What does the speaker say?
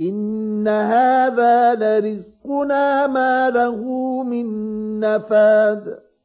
إن هذا لرزقنا ما له من نفاد